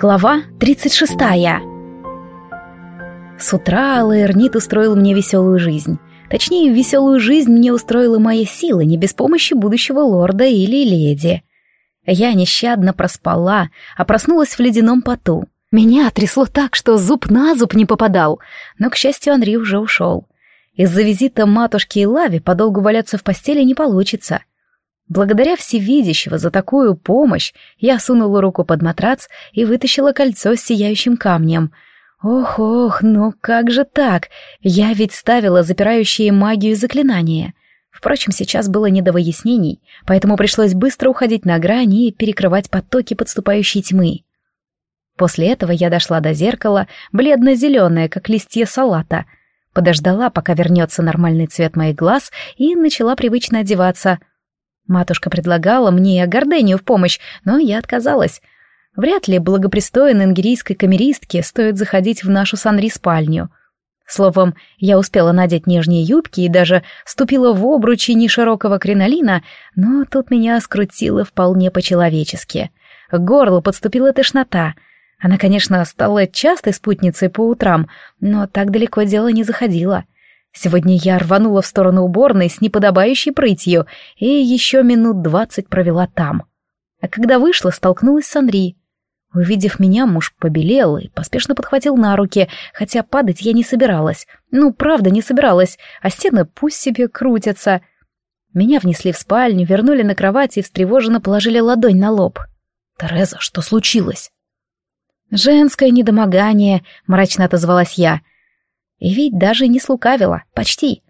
Глава 36 С утра Лаэрнит устроил мне веселую жизнь. Точнее, веселую жизнь мне устроила моя сила, не без помощи будущего лорда или леди. Я нещадно проспала, а проснулась в ледяном поту. Меня трясло так, что зуб на зуб не попадал, но, к счастью, Анри уже ушел. Из-за визита матушки и Лави подолгу валяться в постели не получится. Благодаря всевидящего за такую помощь я сунула руку под матрац и вытащила кольцо с сияющим камнем. Ох-ох, ну как же так? Я ведь ставила запирающие магию заклинания. Впрочем, сейчас было не до выяснений, поэтому пришлось быстро уходить на грани и перекрывать потоки подступающей тьмы. После этого я дошла до зеркала, бледно-зеленое, как листья салата, подождала, пока вернется нормальный цвет моих глаз, и начала привычно одеваться — Матушка предлагала мне гордению в помощь, но я отказалась. Вряд ли благопристойной ангерийской камеристке стоит заходить в нашу Санри спальню. Словом, я успела надеть нижние юбки и даже ступила в обручи неширокого кринолина, но тут меня скрутило вполне по-человечески. К горлу подступила тошнота. Она, конечно, стала частой спутницей по утрам, но так далеко дело не заходило — Сегодня я рванула в сторону уборной с неподобающей прытью и еще минут двадцать провела там. А когда вышла, столкнулась с Анри. Увидев меня, муж побелел и поспешно подхватил на руки, хотя падать я не собиралась. Ну, правда, не собиралась, а стены пусть себе крутятся. Меня внесли в спальню, вернули на кровать и встревоженно положили ладонь на лоб. «Тереза, что случилось?» «Женское недомогание», — мрачно отозвалась я. И ведь даже не слукавила, почти.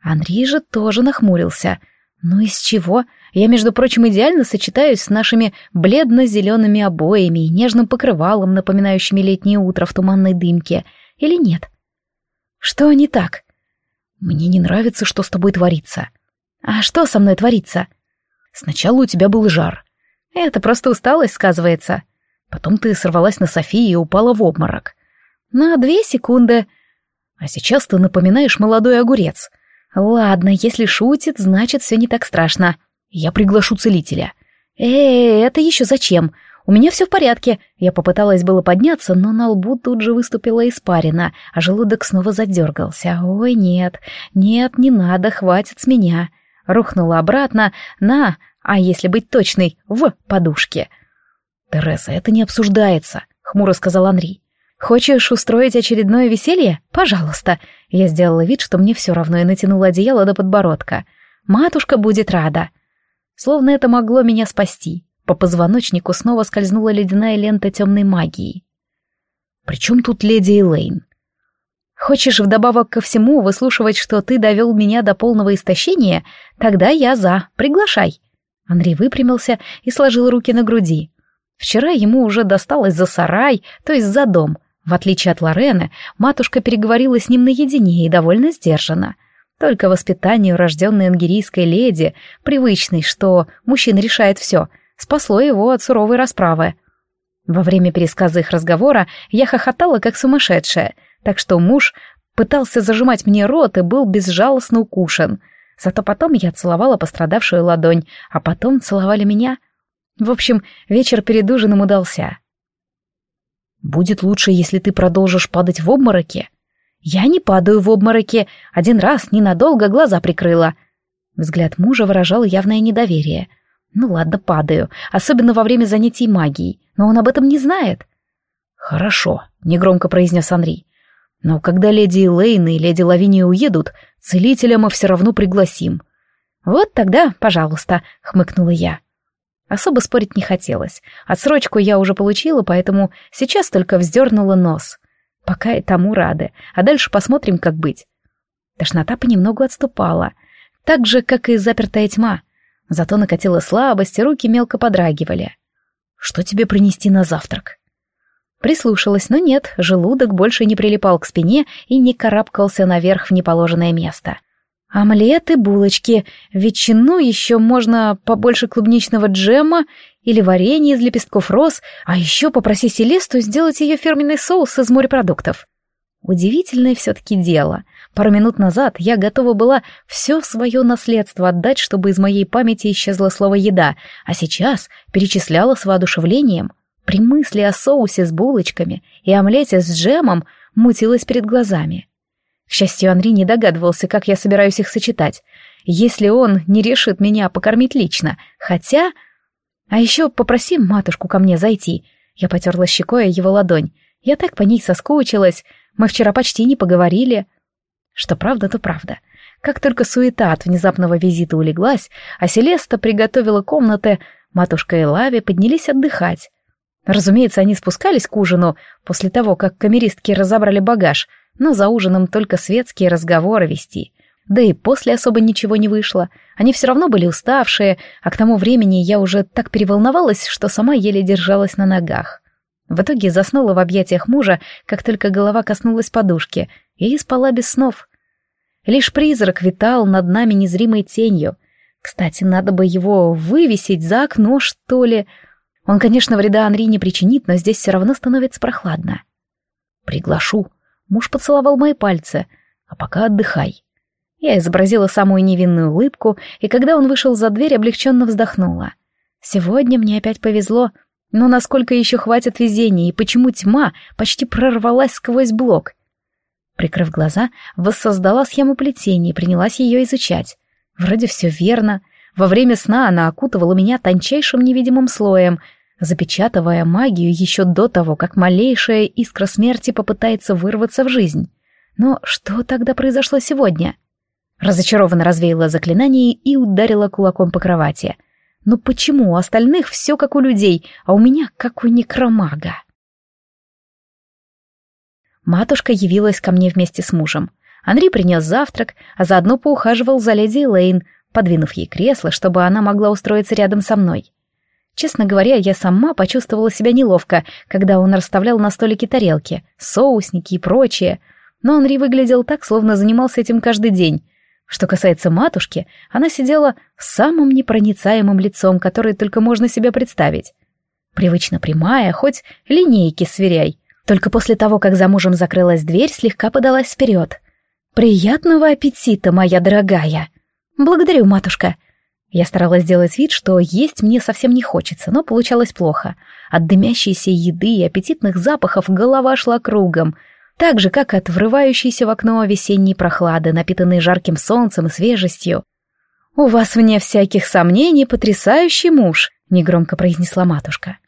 Анри же тоже нахмурился. Ну из чего? Я, между прочим, идеально сочетаюсь с нашими бледно-зелеными обоями и нежным покрывалом, напоминающими летнее утро в туманной дымке. Или нет? Что не так? Мне не нравится, что с тобой творится. А что со мной творится? Сначала у тебя был жар. Это просто усталость сказывается. Потом ты сорвалась на Софии и упала в обморок. На две секунды а сейчас ты напоминаешь молодой огурец. Ладно, если шутит, значит, все не так страшно. Я приглашу целителя. Э, это еще зачем? У меня все в порядке. Я попыталась было подняться, но на лбу тут же выступила испарина, а желудок снова задергался. Ой, нет, нет, не надо, хватит с меня. Рухнула обратно на, а если быть точной, в подушке. «Тереза, это не обсуждается», — хмуро сказал Анри. «Хочешь устроить очередное веселье? Пожалуйста». Я сделала вид, что мне все равно, и натянула одеяло до подбородка. «Матушка будет рада». Словно это могло меня спасти. По позвоночнику снова скользнула ледяная лента темной магии. «При чем тут леди Элейн?» «Хочешь вдобавок ко всему выслушивать, что ты довел меня до полного истощения? Тогда я за. Приглашай». Андрей выпрямился и сложил руки на груди. Вчера ему уже досталось за сарай, то есть за дом, в отличие от Лорены, матушка переговорила с ним наедине и довольно сдержанно. Только воспитание урожденной ангерийской леди, привычной, что мужчина решает все, спасло его от суровой расправы. Во время пересказа их разговора я хохотала как сумасшедшая, так что муж пытался зажимать мне рот и был безжалостно укушен. Зато потом я целовала пострадавшую ладонь, а потом целовали меня. В общем, вечер перед ужином удался. Будет лучше, если ты продолжишь падать в обмороки. Я не падаю в обмороки. Один раз ненадолго глаза прикрыла. Взгляд мужа выражал явное недоверие. Ну ладно, падаю, особенно во время занятий магией, но он об этом не знает. Хорошо, негромко произнес Анри. Но когда леди Элейн и леди Лавиния уедут, целителя мы все равно пригласим. Вот тогда, пожалуйста, хмыкнула я. Особо спорить не хотелось. Отсрочку я уже получила, поэтому сейчас только вздернула нос. Пока и тому рады, а дальше посмотрим, как быть. Тошнота понемногу отступала, так же, как и запертая тьма. Зато накатила слабость, и руки мелко подрагивали. «Что тебе принести на завтрак?» Прислушалась, но нет, желудок больше не прилипал к спине и не карабкался наверх в неположенное место. Омлеты, булочки, ветчину еще можно побольше клубничного джема или варенье из лепестков роз, а еще попроси Селесту сделать ее фирменный соус из морепродуктов. Удивительное все-таки дело. Пару минут назад я готова была все свое наследство отдать, чтобы из моей памяти исчезло слово «еда», а сейчас перечисляла с воодушевлением. При мысли о соусе с булочками и омлете с джемом мутилось перед глазами. К счастью, Анри не догадывался, как я собираюсь их сочетать, если он не решит меня покормить лично, хотя... А еще попроси матушку ко мне зайти. Я потерла щекой его ладонь. Я так по ней соскучилась. Мы вчера почти не поговорили. Что правда, то правда. Как только суета от внезапного визита улеглась, а Селеста приготовила комнаты, матушка и Лави поднялись отдыхать. Разумеется, они спускались к ужину после того, как камеристки разобрали багаж, но за ужином только светские разговоры вести. Да и после особо ничего не вышло. Они все равно были уставшие, а к тому времени я уже так переволновалась, что сама еле держалась на ногах. В итоге заснула в объятиях мужа, как только голова коснулась подушки, и спала без снов. Лишь призрак витал над нами незримой тенью. Кстати, надо бы его вывесить за окно, что ли. Он, конечно, вреда Анри не причинит, но здесь все равно становится прохладно. «Приглашу». Муж поцеловал мои пальцы. «А пока отдыхай». Я изобразила самую невинную улыбку, и когда он вышел за дверь, облегченно вздохнула. Сегодня мне опять повезло, но насколько еще хватит везения, и почему тьма почти прорвалась сквозь блок? Прикрыв глаза, воссоздала схему плетения и принялась ее изучать. Вроде все верно. Во время сна она окутывала меня тончайшим невидимым слоем, запечатывая магию еще до того, как малейшая искра смерти попытается вырваться в жизнь. Но что тогда произошло сегодня? Разочарованно развеяла заклинание и ударила кулаком по кровати. Но почему у остальных все как у людей, а у меня как у некромага? Матушка явилась ко мне вместе с мужем. Анри принес завтрак, а заодно поухаживал за леди Лейн, подвинув ей кресло, чтобы она могла устроиться рядом со мной. Честно говоря, я сама почувствовала себя неловко, когда он расставлял на столике тарелки, соусники и прочее, но Анри выглядел так, словно занимался этим каждый день, что касается матушки, она сидела с самым непроницаемым лицом, которое только можно себе представить. Привычно прямая, хоть линейки сверяй. Только после того, как за мужем закрылась дверь, слегка подалась вперед. «Приятного аппетита, моя дорогая!» «Благодарю, матушка!» Я старалась сделать вид, что есть мне совсем не хочется, но получалось плохо. От дымящейся еды и аппетитных запахов голова шла кругом — так же, как от врывающейся в окно весенней прохлады, напитанной жарким солнцем и свежестью. «У вас, вне всяких сомнений, потрясающий муж», — негромко произнесла матушка.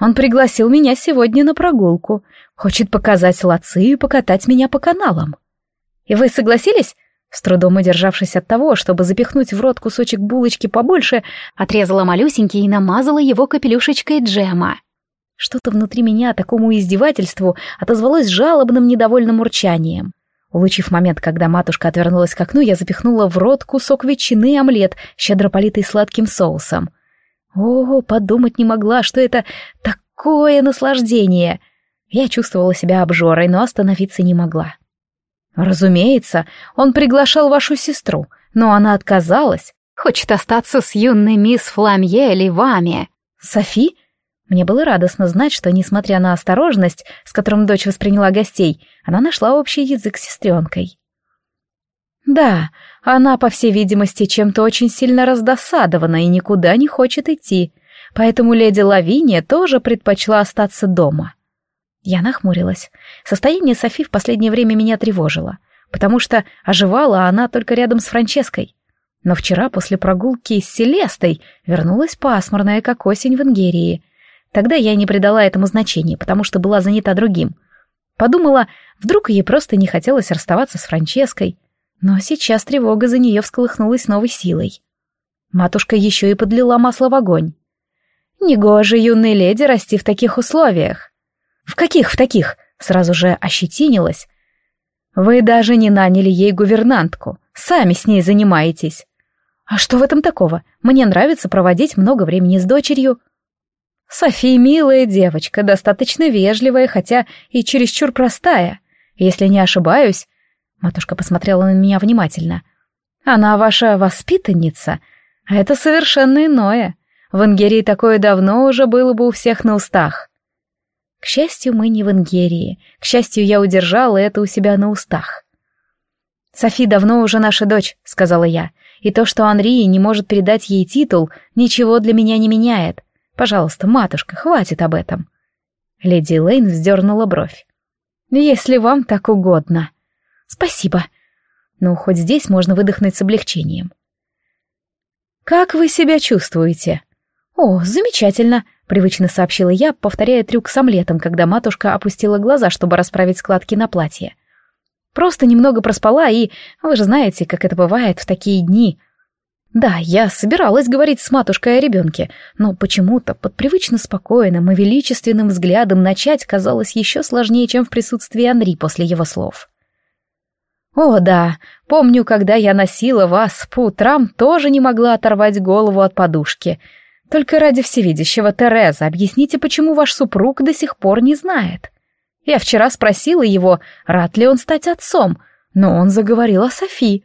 «Он пригласил меня сегодня на прогулку, хочет показать лацы и покатать меня по каналам». «И вы согласились?» С трудом удержавшись от того, чтобы запихнуть в рот кусочек булочки побольше, отрезала малюсенький и намазала его капелюшечкой джема. Что-то внутри меня такому издевательству отозвалось жалобным недовольным урчанием. Улучив момент, когда матушка отвернулась к окну, я запихнула в рот кусок ветчины и омлет, щедро политый сладким соусом. О, подумать не могла, что это такое наслаждение. Я чувствовала себя обжорой, но остановиться не могла. Разумеется, он приглашал вашу сестру, но она отказалась. Хочет остаться с юной мисс Фламье или вами. Софи? Мне было радостно знать, что, несмотря на осторожность, с которым дочь восприняла гостей, она нашла общий язык с сестренкой. Да, она, по всей видимости, чем-то очень сильно раздосадована и никуда не хочет идти, поэтому леди Лавиния тоже предпочла остаться дома. Я нахмурилась. Состояние Софи в последнее время меня тревожило, потому что оживала она только рядом с Франческой. Но вчера, после прогулки с Селестой, вернулась пасмурная, как осень в Ингерии — Тогда я не придала этому значения, потому что была занята другим. Подумала, вдруг ей просто не хотелось расставаться с Франческой. Но сейчас тревога за нее всколыхнулась новой силой. Матушка еще и подлила масло в огонь. Негоже юной леди расти в таких условиях. В каких в таких? Сразу же ощетинилась. Вы даже не наняли ей гувернантку. Сами с ней занимаетесь. А что в этом такого? Мне нравится проводить много времени с дочерью. Софи милая девочка, достаточно вежливая, хотя и чересчур простая. Если не ошибаюсь, матушка посмотрела на меня внимательно. Она ваша воспитанница, а это совершенно иное. В Ингерии такое давно уже было бы у всех на устах. К счастью, мы не в Ингерии. К счастью, я удержала это у себя на устах. «Софи давно уже наша дочь», — сказала я, «и то, что Анри не может передать ей титул, ничего для меня не меняет. Пожалуйста, матушка, хватит об этом. Леди Лейн вздернула бровь. «Если вам так угодно». «Спасибо». Ну, хоть здесь можно выдохнуть с облегчением. «Как вы себя чувствуете?» «О, замечательно», — привычно сообщила я, повторяя трюк с омлетом, когда матушка опустила глаза, чтобы расправить складки на платье. «Просто немного проспала, и вы же знаете, как это бывает в такие дни. Да, я собиралась говорить с матушкой о ребенке, но почему-то под привычно спокойным и величественным взглядом начать казалось еще сложнее, чем в присутствии Анри после его слов. О, да, помню, когда я носила вас по утрам, тоже не могла оторвать голову от подушки — только ради всевидящего Тереза объясните, почему ваш супруг до сих пор не знает. Я вчера спросила его, рад ли он стать отцом, но он заговорил о Софи.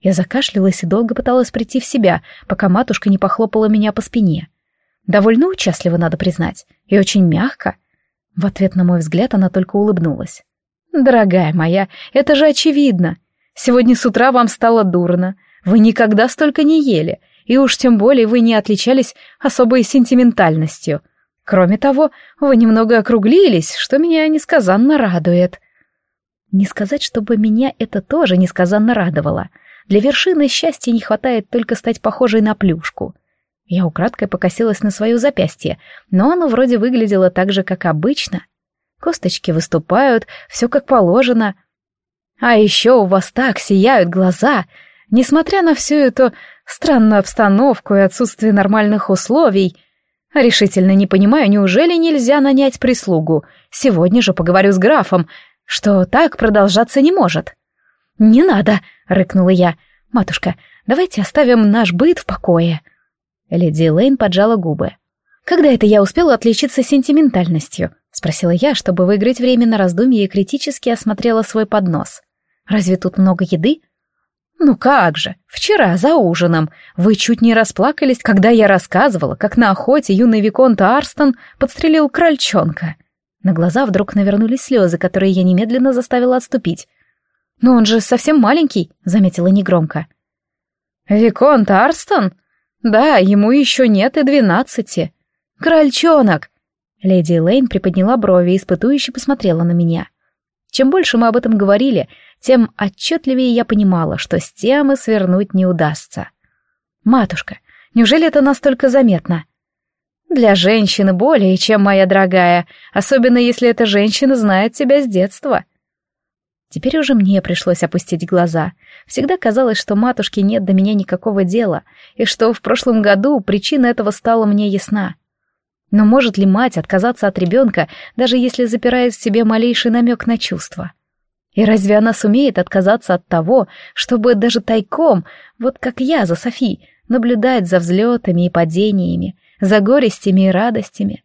Я закашлялась и долго пыталась прийти в себя, пока матушка не похлопала меня по спине. Довольно участливо, надо признать, и очень мягко. В ответ на мой взгляд она только улыбнулась. «Дорогая моя, это же очевидно. Сегодня с утра вам стало дурно. Вы никогда столько не ели, и уж тем более вы не отличались особой сентиментальностью. Кроме того, вы немного округлились, что меня несказанно радует. Не сказать, чтобы меня это тоже несказанно радовало. Для вершины счастья не хватает только стать похожей на плюшку. Я украдкой покосилась на свое запястье, но оно вроде выглядело так же, как обычно. Косточки выступают, все как положено. А еще у вас так сияют глаза. Несмотря на всю эту странную обстановку и отсутствие нормальных условий. Решительно не понимаю, неужели нельзя нанять прислугу? Сегодня же поговорю с графом, что так продолжаться не может. «Не надо!» — рыкнула я. «Матушка, давайте оставим наш быт в покое». Леди Лейн поджала губы. «Когда это я успела отличиться сентиментальностью?» — спросила я, чтобы выиграть время на раздумье и критически осмотрела свой поднос. «Разве тут много еды? «Ну как же, вчера за ужином вы чуть не расплакались, когда я рассказывала, как на охоте юный Виконт Арстон подстрелил крольчонка». На глаза вдруг навернулись слезы, которые я немедленно заставила отступить. «Но он же совсем маленький», — заметила негромко. «Виконт Арстон? Да, ему еще нет и двенадцати. Крольчонок!» Леди Лейн приподняла брови и испытующе посмотрела на меня. Чем больше мы об этом говорили, тем отчетливее я понимала, что с темы свернуть не удастся. «Матушка, неужели это настолько заметно?» «Для женщины более, чем моя дорогая, особенно если эта женщина знает тебя с детства». Теперь уже мне пришлось опустить глаза. Всегда казалось, что матушке нет до меня никакого дела, и что в прошлом году причина этого стала мне ясна. Но может ли мать отказаться от ребенка, даже если запирает в себе малейший намек на чувства? И разве она сумеет отказаться от того, чтобы даже тайком, вот как я за Софи, наблюдать за взлетами и падениями, за горестями и радостями?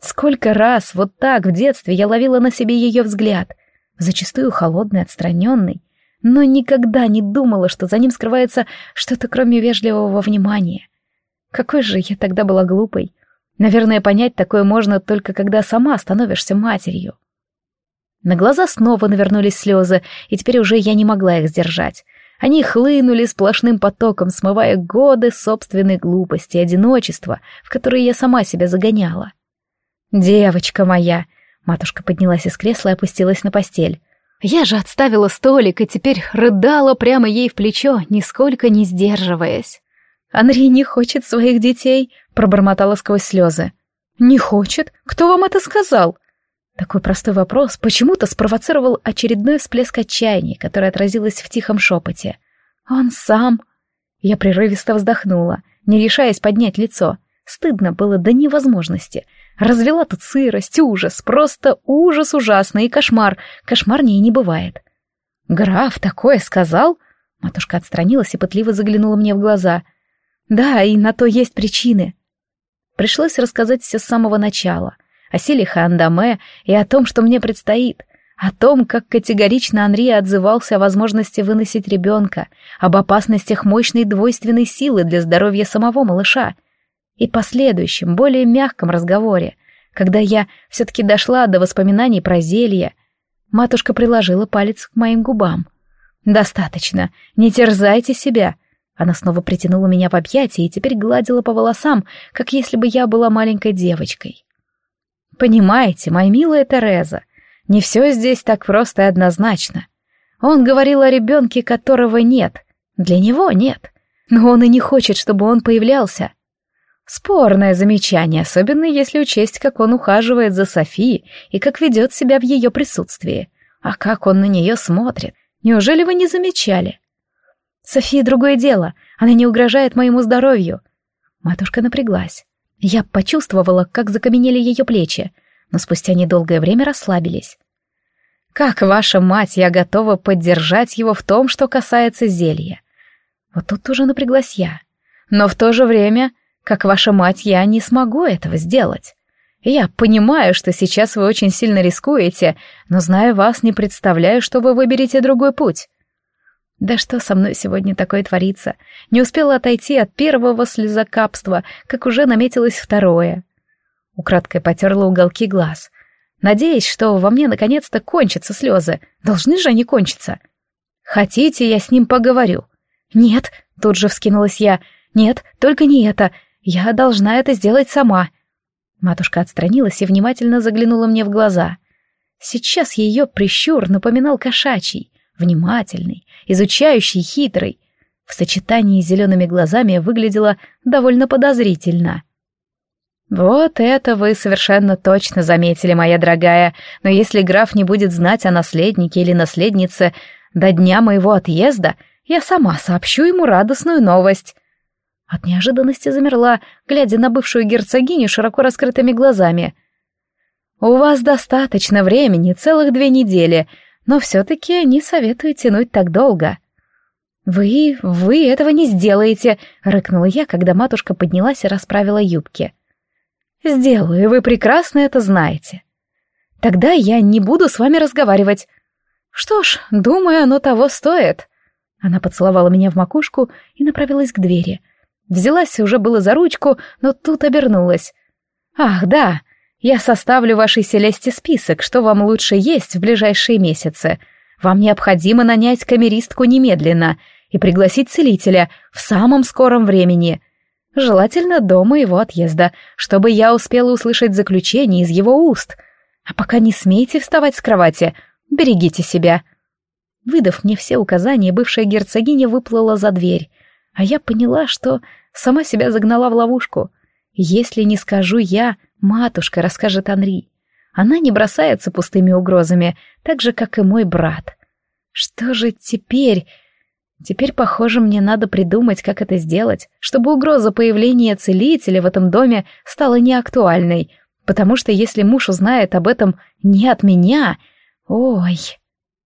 Сколько раз вот так в детстве я ловила на себе ее взгляд, зачастую холодный, отстраненный, но никогда не думала, что за ним скрывается что-то кроме вежливого внимания. Какой же я тогда была глупой. Наверное, понять такое можно только когда сама становишься матерью. На глаза снова навернулись слезы, и теперь уже я не могла их сдержать. Они хлынули сплошным потоком, смывая годы собственной глупости и одиночества, в которые я сама себя загоняла. «Девочка моя!» — матушка поднялась из кресла и опустилась на постель. Я же отставила столик и теперь рыдала прямо ей в плечо, нисколько не сдерживаясь. «Анри не хочет своих детей», — пробормотала сквозь слезы. «Не хочет? Кто вам это сказал?» Такой простой вопрос почему-то спровоцировал очередной всплеск отчаяния, который отразилось в тихом шепоте. «Он сам...» Я прерывисто вздохнула, не решаясь поднять лицо. Стыдно было до невозможности. Развела тут сырость, ужас, просто ужас ужасный и кошмар. Кошмарнее не бывает. «Граф такое сказал?» Матушка отстранилась и пытливо заглянула мне в глаза. «Да, и на то есть причины». Пришлось рассказать все с самого начала — о силе Хандаме и о том, что мне предстоит, о том, как категорично Анри отзывался о возможности выносить ребенка, об опасностях мощной двойственной силы для здоровья самого малыша, и последующем, более мягком разговоре, когда я все-таки дошла до воспоминаний про зелье, матушка приложила палец к моим губам. «Достаточно, не терзайте себя», она снова притянула меня в объятия и теперь гладила по волосам, как если бы я была маленькой девочкой. Понимаете, моя милая Тереза, не все здесь так просто и однозначно. Он говорил о ребенке, которого нет. Для него нет. Но он и не хочет, чтобы он появлялся. Спорное замечание, особенно если учесть, как он ухаживает за Софией и как ведет себя в ее присутствии. А как он на нее смотрит. Неужели вы не замечали? София другое дело. Она не угрожает моему здоровью. Матушка напряглась. Я почувствовала, как закаменели ее плечи, но спустя недолгое время расслабились. Как ваша мать, я готова поддержать его в том, что касается зелья. Вот тут уже напряглась я. Но в то же время, как ваша мать, я не смогу этого сделать. Я понимаю, что сейчас вы очень сильно рискуете, но, зная вас, не представляю, что вы выберете другой путь. Да что со мной сегодня такое творится? Не успела отойти от первого слезокапства, как уже наметилось второе. Украдкой потерла уголки глаз, надеясь, что во мне наконец-то кончатся слезы. Должны же они кончиться. Хотите, я с ним поговорю? Нет, тут же вскинулась я. Нет, только не это. Я должна это сделать сама. Матушка отстранилась и внимательно заглянула мне в глаза. Сейчас ее прищур напоминал кошачий внимательный, изучающий, хитрый. В сочетании с зелеными глазами выглядело довольно подозрительно. «Вот это вы совершенно точно заметили, моя дорогая, но если граф не будет знать о наследнике или наследнице до дня моего отъезда, я сама сообщу ему радостную новость». От неожиданности замерла, глядя на бывшую герцогиню широко раскрытыми глазами. «У вас достаточно времени, целых две недели но все-таки не советую тянуть так долго. «Вы, вы этого не сделаете!» — рыкнула я, когда матушка поднялась и расправила юбки. «Сделаю, вы прекрасно это знаете. Тогда я не буду с вами разговаривать. Что ж, думаю, оно того стоит». Она поцеловала меня в макушку и направилась к двери. Взялась уже было за ручку, но тут обернулась. «Ах, да, я составлю вашей Селесте список, что вам лучше есть в ближайшие месяцы. Вам необходимо нанять камеристку немедленно и пригласить целителя в самом скором времени. Желательно до моего отъезда, чтобы я успела услышать заключение из его уст. А пока не смейте вставать с кровати, берегите себя». Выдав мне все указания, бывшая герцогиня выплыла за дверь, а я поняла, что сама себя загнала в ловушку. Если не скажу я, Матушка расскажет Анри. Она не бросается пустыми угрозами, так же, как и мой брат. Что же теперь? Теперь, похоже, мне надо придумать, как это сделать, чтобы угроза появления целителя в этом доме стала неактуальной, потому что если муж узнает об этом не от меня... Ой...